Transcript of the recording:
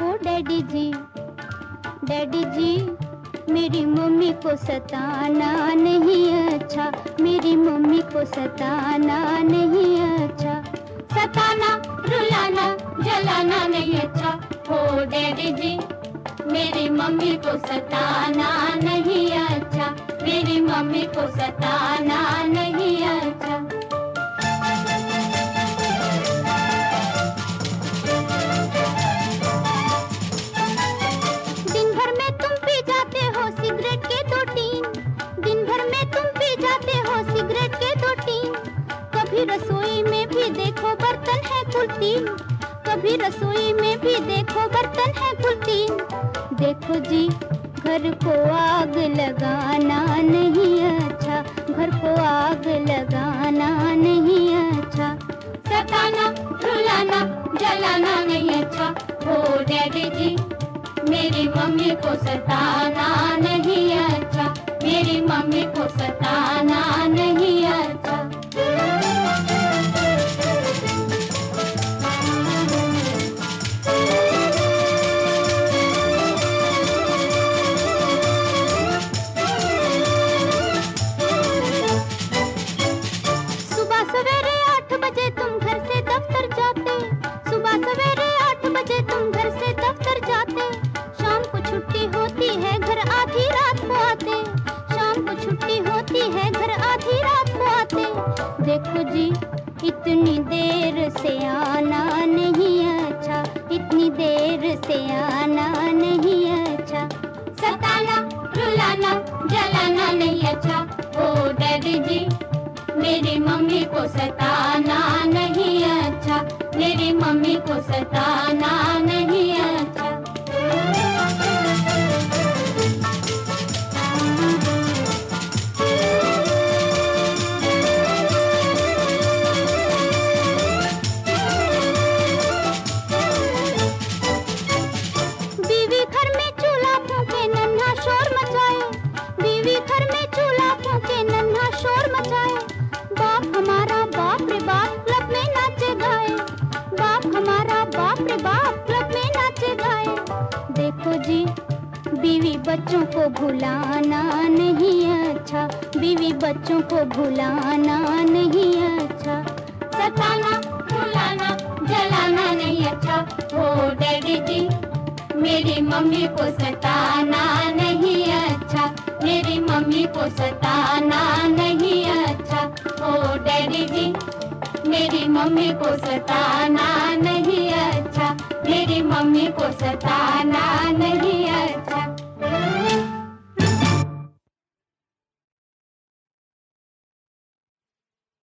ओ daddy जी daddy जी, मेरी mummy को सताना नहीं अच्छा मेरी मम्मी को सताना नहीं अच्छा। सताना, रुलाना, जलाना नहीं अच्छा। हो डैडी जी, मेरी मम्मी को सताना नहीं अच्छा मेरी मम्मी को सताना कभी रसोई में भी देखो बर्तन है कुल तीन कभी रसोई में भी देखो बर्तन है कुल तीन देखो जी, घर को आग लगाना नहीं अच्छा। घर को आग लगाना नहीं अच्छा। सताना, रुलाना, जलाना नहीं अच्छा। हो डैडी जी, मेरी मम्मी को सताना नहीं अच्छा। मेरी मम्मी को सताना नहीं अच्छा बजे तुम घर से दफ्तर जाते। सुबह सवेरे आठ बजे तुम घर से दफ्तर जाते। शाम को छुट्टी होती है, घर आधी रात को आते। शाम को छुट्टी होती है, घर आधी रात को आते। देखो जी, इतनी देर से आना नहीं अच्छा। इतनी देर से आना नहीं अच्छा। सताना, रुलाना, जलाना नहीं अच्छा। मम्मी को सताना नहीं अच्छा देखो जी, बीवी बच्चों को भुलाना नहीं अच्छा। बीवी बच्चों को भुलाना नहीं अच्छा। सताना भुलाना जलाना नहीं अच्छा। ओ डैडी जी, मेरी मम्मी को सताना नहीं अच्छा। मेरी मम्मी को सताना नहीं अच्छा। ओ डैडी जी, मेरी मम्मी को सताना नहीं किसी को सताना नहीं।